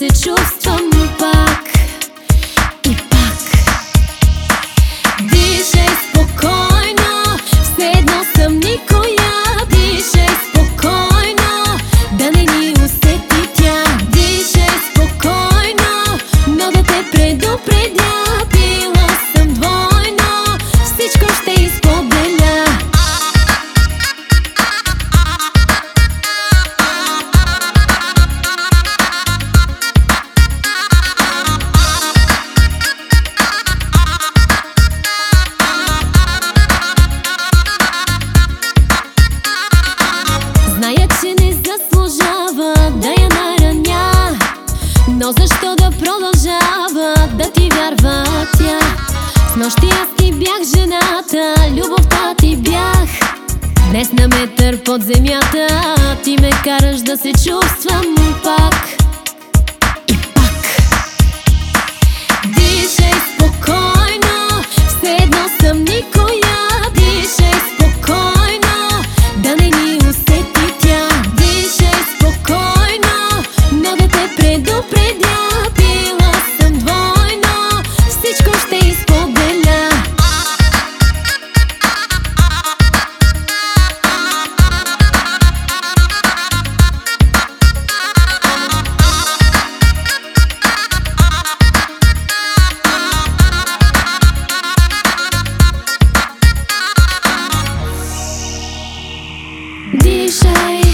если чувств Но защо да продължава да ти вярва тя? С нощи аз ти бях жената, любовта ти бях Днес на метър под земята, ти ме караш да се чувствам пак cliche